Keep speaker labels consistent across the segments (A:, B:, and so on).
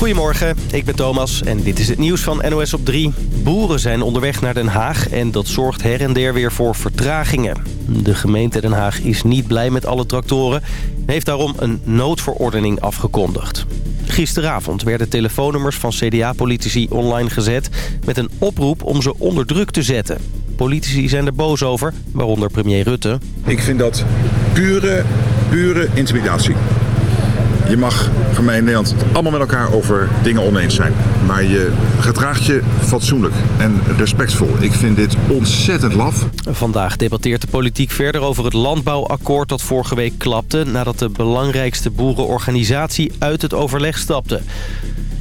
A: Goedemorgen, ik ben Thomas en dit is het nieuws van NOS op 3. Boeren zijn onderweg naar Den Haag en dat zorgt her en der weer voor vertragingen. De gemeente Den Haag is niet blij met alle tractoren... en heeft daarom een noodverordening afgekondigd. Gisteravond werden telefoonnummers van CDA-politici online gezet... met een oproep om ze onder druk te zetten. Politici zijn er boos over, waaronder premier Rutte.
B: Ik vind dat pure, pure intimidatie. Je mag voor mij in Nederland allemaal met elkaar over dingen oneens zijn. Maar je gedraagt je fatsoenlijk en respectvol. Ik vind dit ontzettend laf.
A: Vandaag debatteert de politiek verder over het landbouwakkoord dat vorige week klapte... nadat de belangrijkste boerenorganisatie uit het overleg stapte.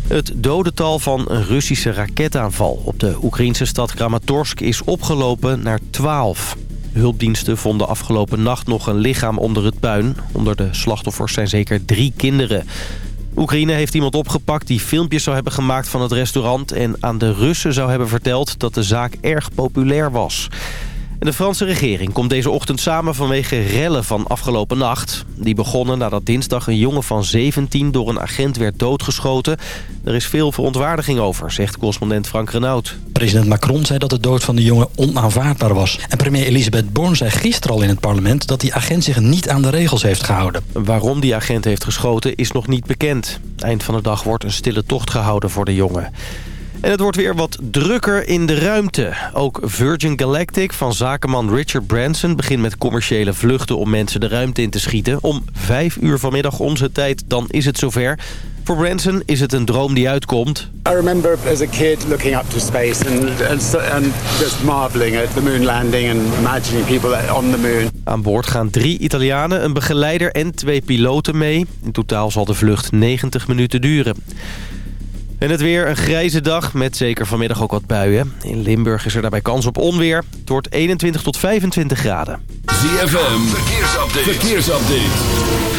A: Het dodental van een Russische raketaanval op de Oekraïnse stad Kramatorsk is opgelopen naar 12. Hulpdiensten vonden afgelopen nacht nog een lichaam onder het puin. Onder de slachtoffers zijn zeker drie kinderen. Oekraïne heeft iemand opgepakt die filmpjes zou hebben gemaakt van het restaurant... en aan de Russen zou hebben verteld dat de zaak erg populair was. De Franse regering komt deze ochtend samen vanwege rellen van afgelopen nacht. Die begonnen nadat dinsdag een jongen van 17 door een agent werd doodgeschoten. Er is veel verontwaardiging over, zegt correspondent Frank Renaud.
C: President Macron zei dat de dood van de jongen onaanvaardbaar was. En premier Elisabeth Born zei gisteren al in het parlement... dat die agent zich niet aan de regels heeft gehouden.
A: Waarom die agent heeft geschoten is nog niet bekend. Eind van de dag wordt een stille tocht gehouden voor de jongen. En het wordt weer wat drukker in de ruimte. Ook Virgin Galactic van zakenman Richard Branson begint met commerciële vluchten om mensen de ruimte in te schieten. Om vijf uur vanmiddag onze tijd, dan is het zover. Voor Branson is het een droom die uitkomt.
D: I remember as a kid looking up to space and, and, and just marveling at the moon landing and imagining people on the moon.
A: Aan boord gaan drie Italianen, een begeleider en twee piloten mee. In totaal zal de vlucht 90 minuten duren. En het weer een grijze dag met zeker vanmiddag ook wat buien. In Limburg is er daarbij kans op onweer. Het wordt 21 tot 25 graden.
E: ZFM, verkeersupdate. verkeersupdate.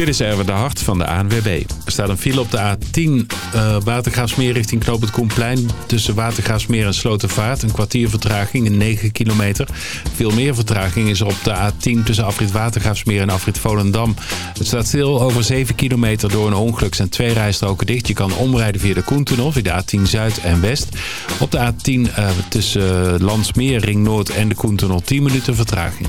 E: Dit is Erwin de Hart van de ANWB. Er staat een file op de A10 uh, Watergraafsmeer richting Knoop het Koenplein. Tussen Watergraafsmeer en Slotervaart. Een kwartier vertraging in 9 kilometer. Veel meer vertraging is er op de A10 tussen Afrit Watergraafsmeer en Afrit Volendam. Het staat stil over 7 kilometer door een ongeluk. zijn twee rijstroken dicht. Je kan omrijden via de Koentunnel, via de A10 Zuid en West. Op de A10 uh, tussen Landsmeer, Ring Noord en de Koentunnel 10 minuten vertraging.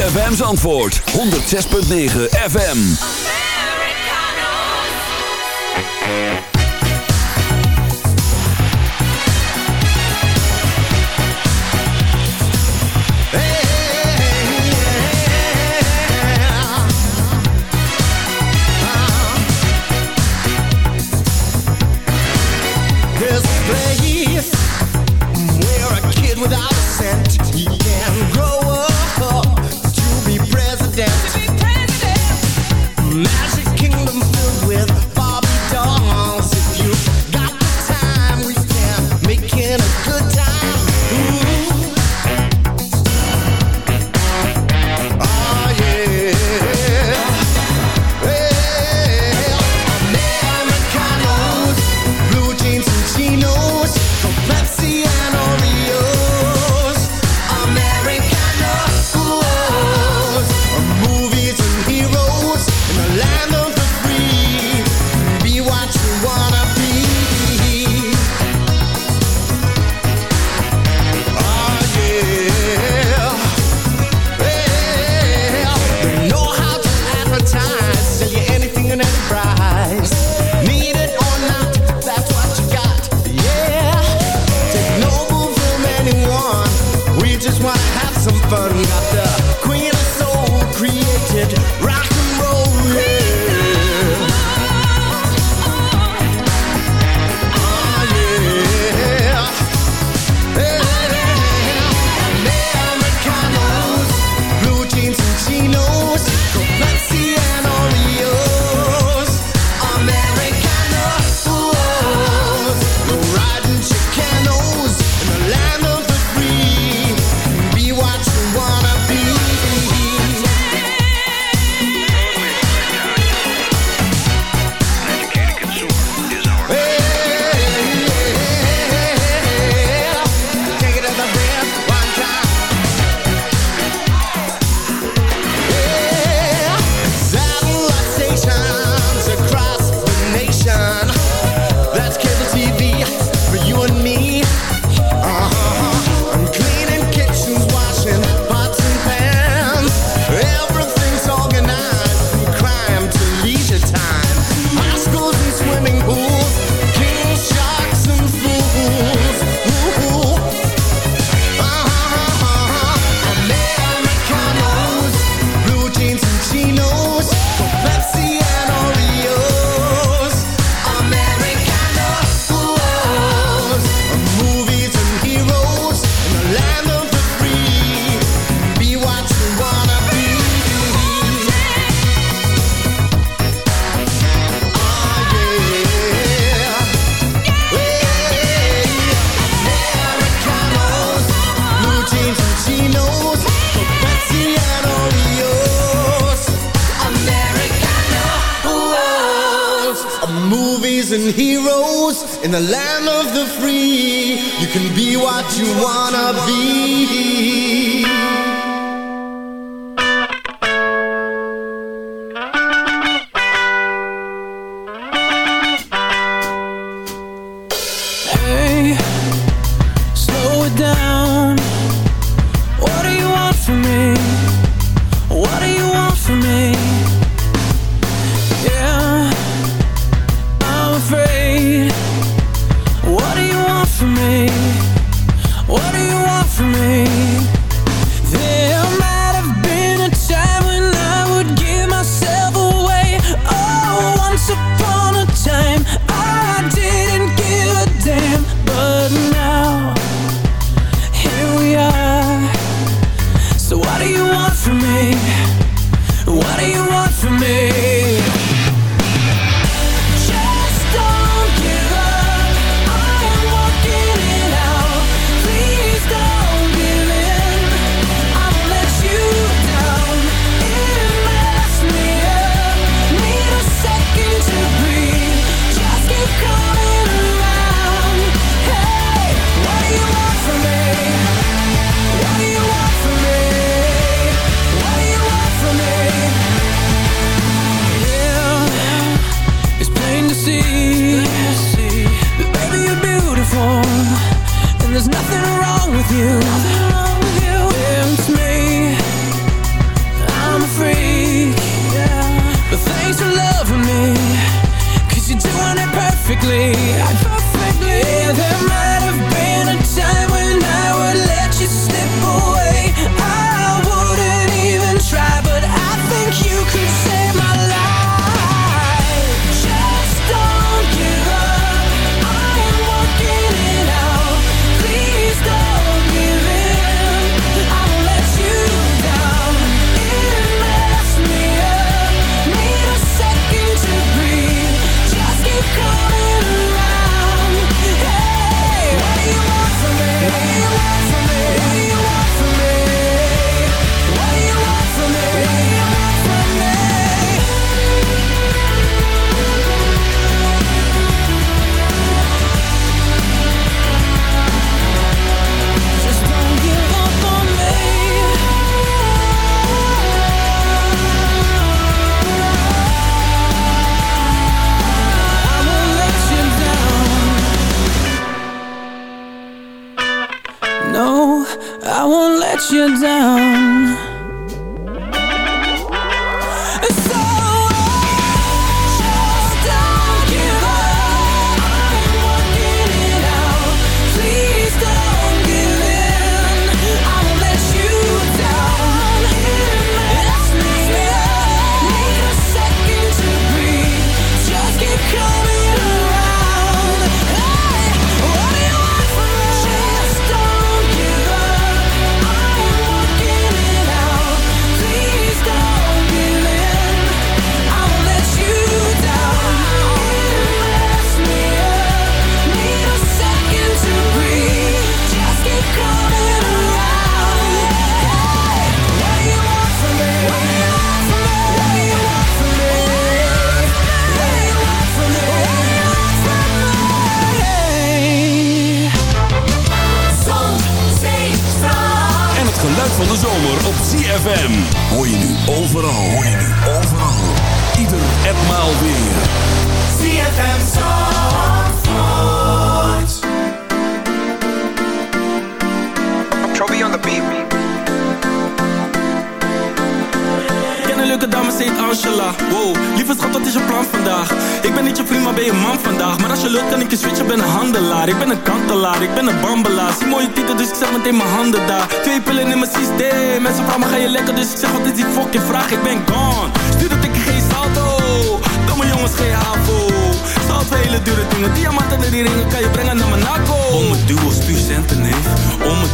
F: ZFM's antwoord 106.9 FM.
G: Without a cent
H: down.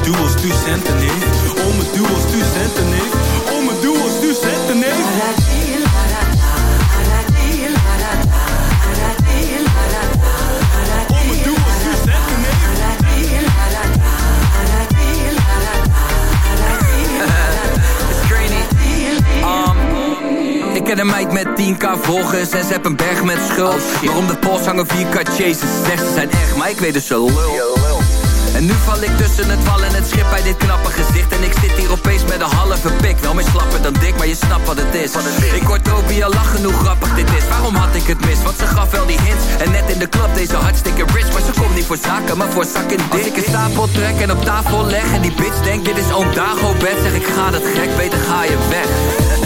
I: Duo, stuur centen, neef Om het duo, stuur centen, neef Om het duo, stuur centen, neef
J: Um, ik ken een meid met 10k volgers en ze heeft een berg met schuld. maar om de pols hangen 4k chases. Zegt ze zijn echt, maar ik weet dus ze lul. En nu val ik tussen het wal en het schip bij dit knappe gezicht. En ik zit hier opeens met een halve pik. Wel meer slapper dan dik, maar je snapt wat het is. Ik hoor Toby al lachen hoe grappig dit is. Waarom had ik het mis? Want ze gaf wel die hints. En net in de club deze hartstikke rich. Maar ze komt niet voor zaken, maar voor zakken dik. Als ik een stapel trek en op tafel leg En die bitch denkt dit is oom Dago bed Zeg ik ga dat gek, beter ga je weg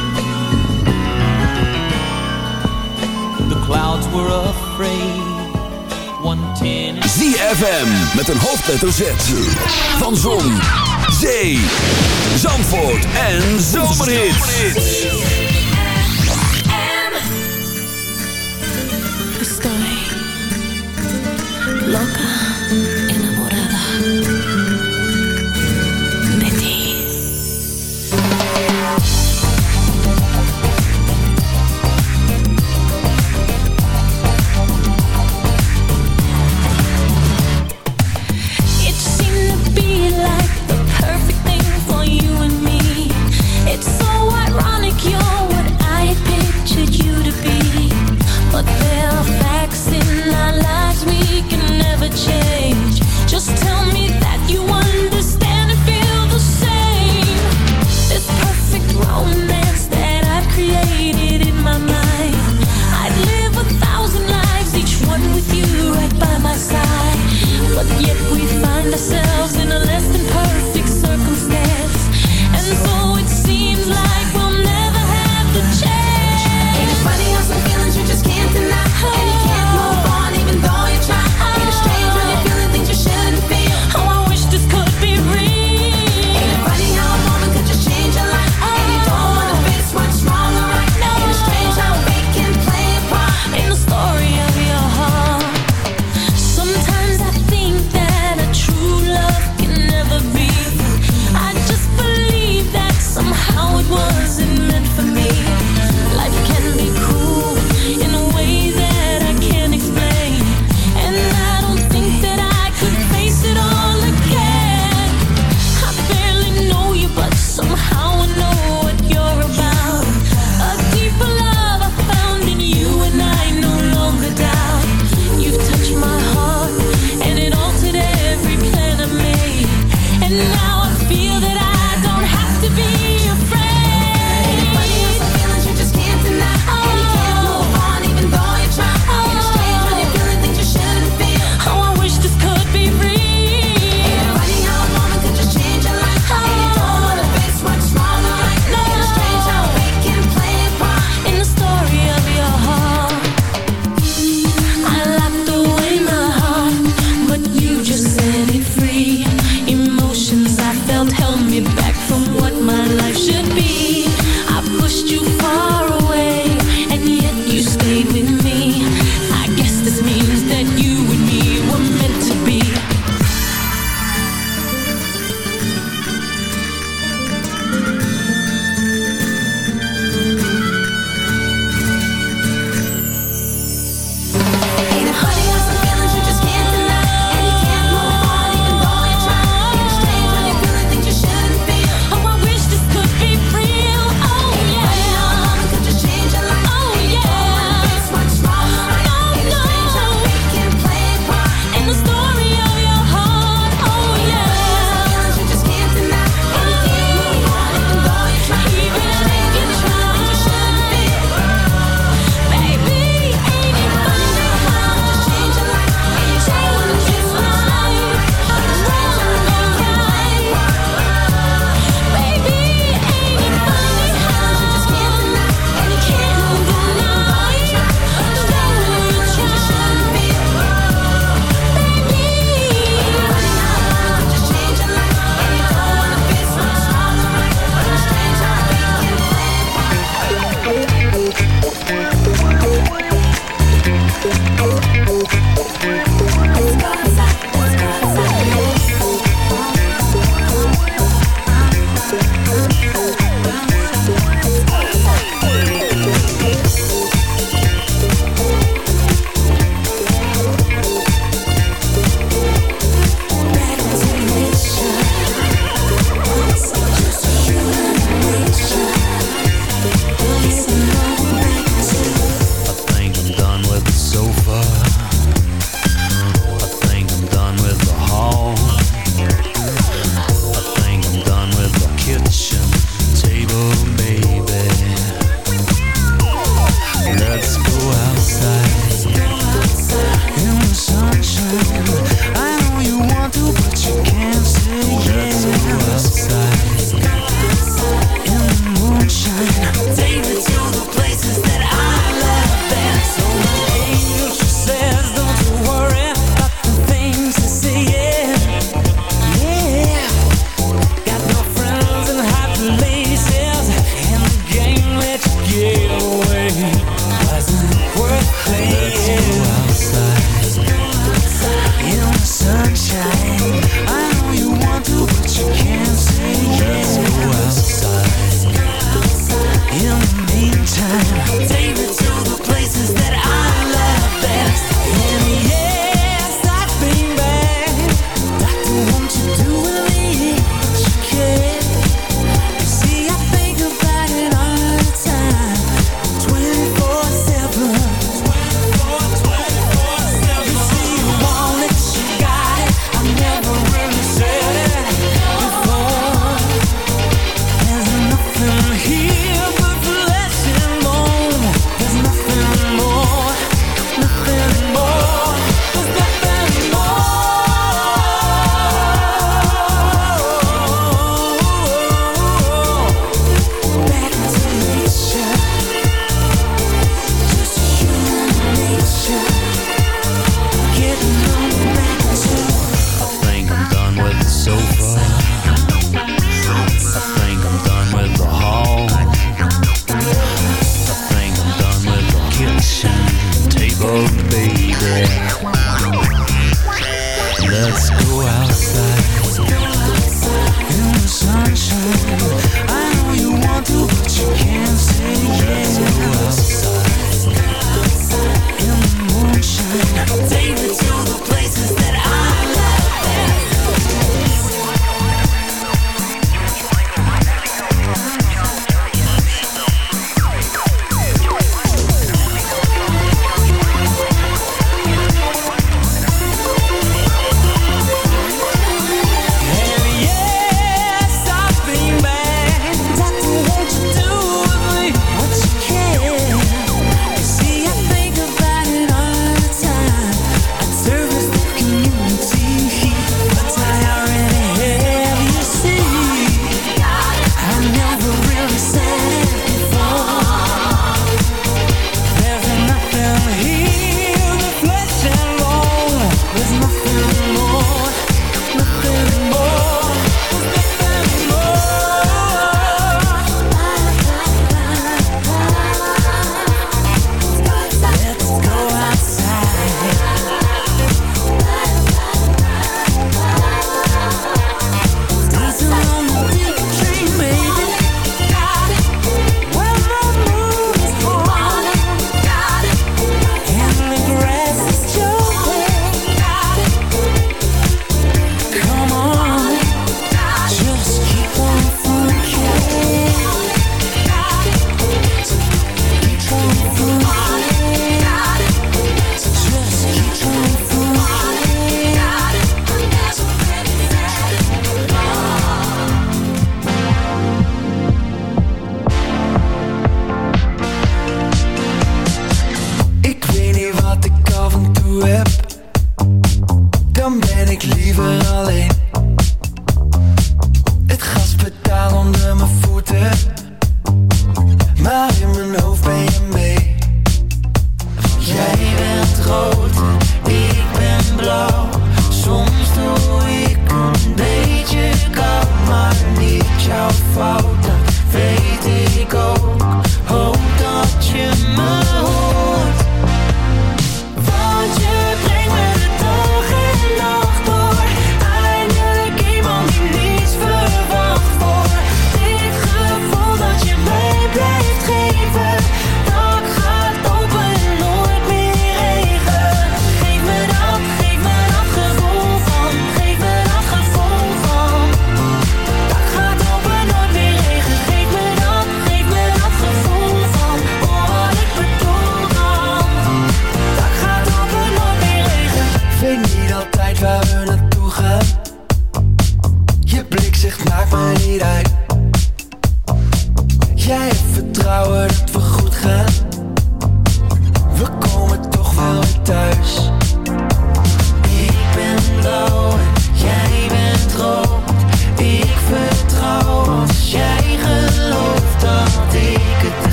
K: Were afraid. One ten.
F: ZFM met een hoofdletter Z. Van Zon, Zee, Zandvoort en Zomerhits.
L: Estoy loca,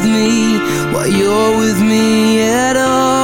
H: with me, why you're with me at all,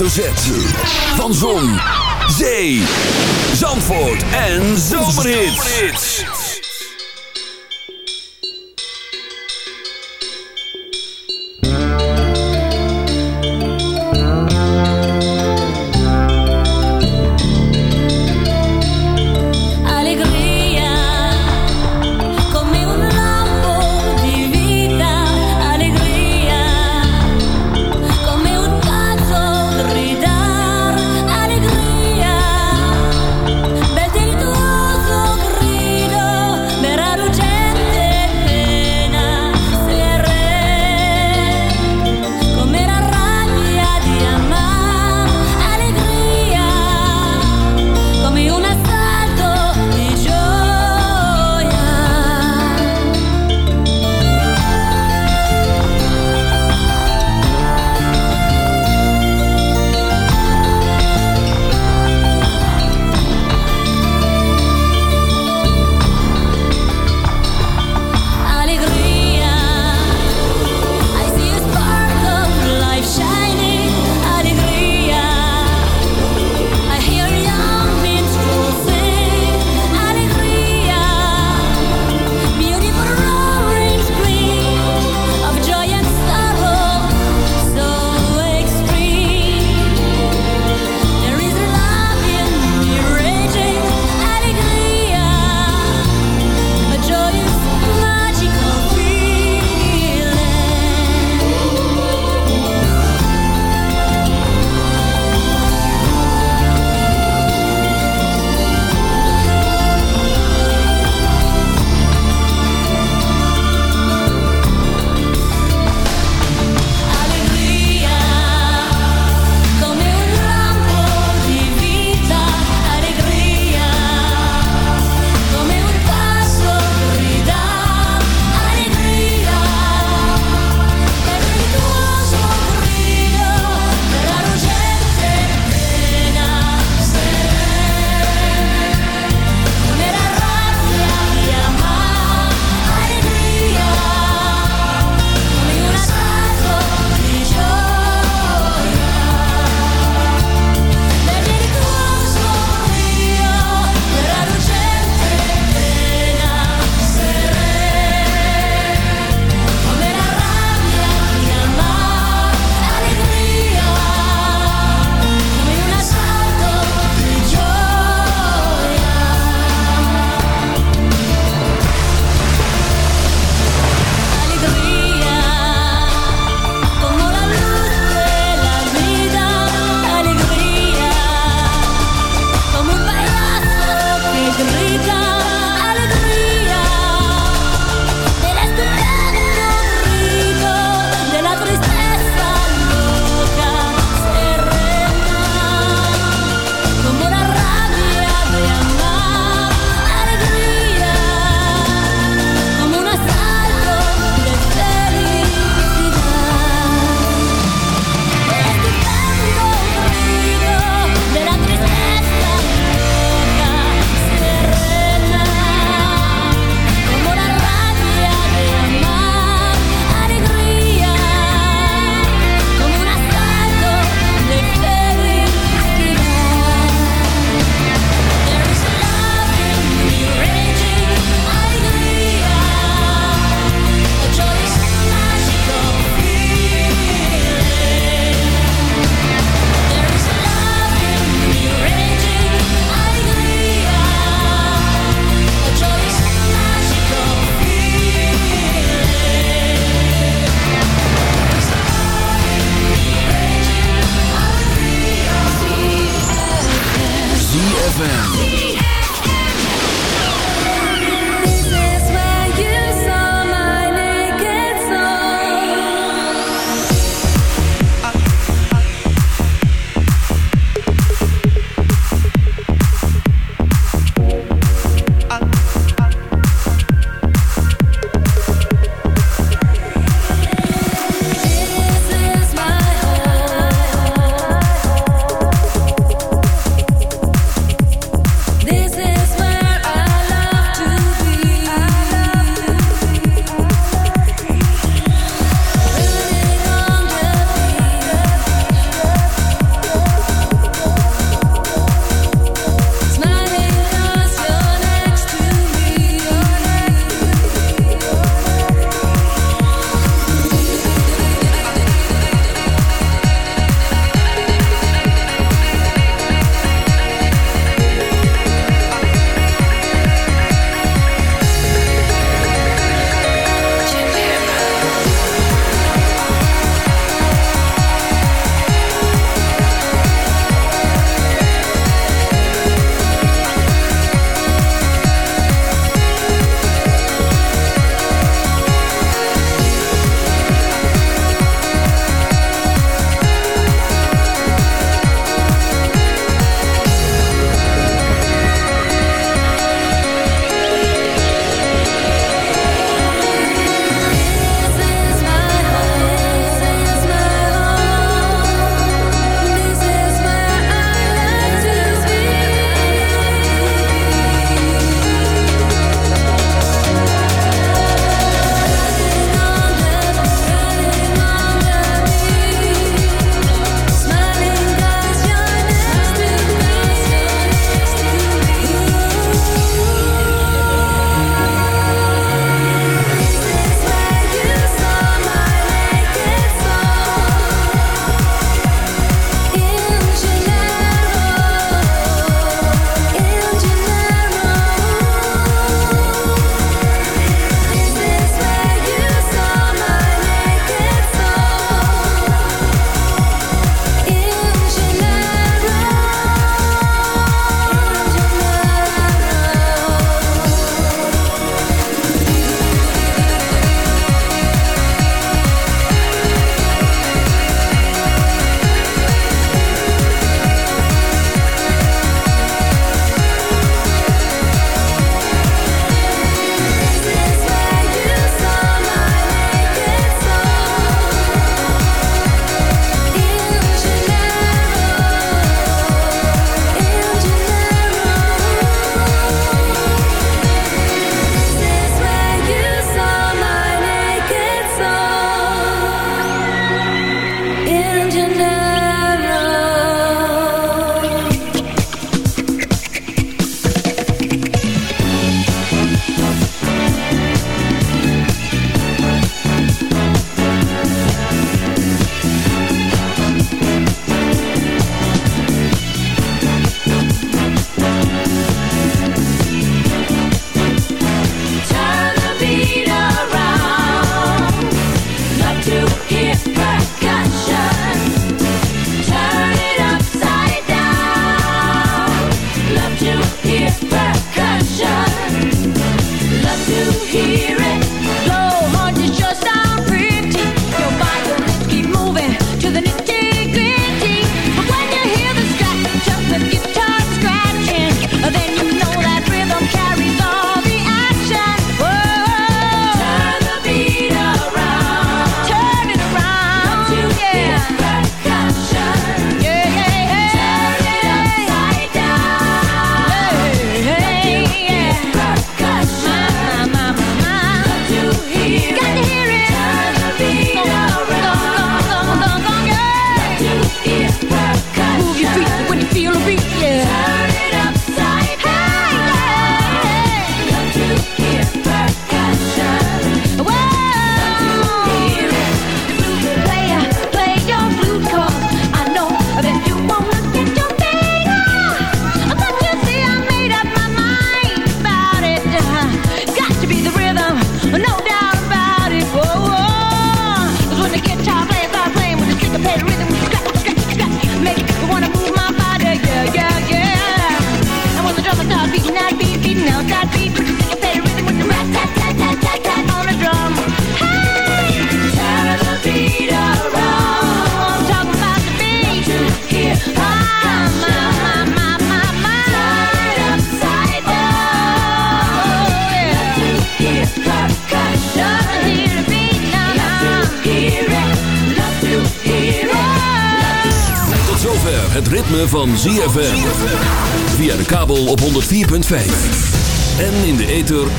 F: hoofdletter Z.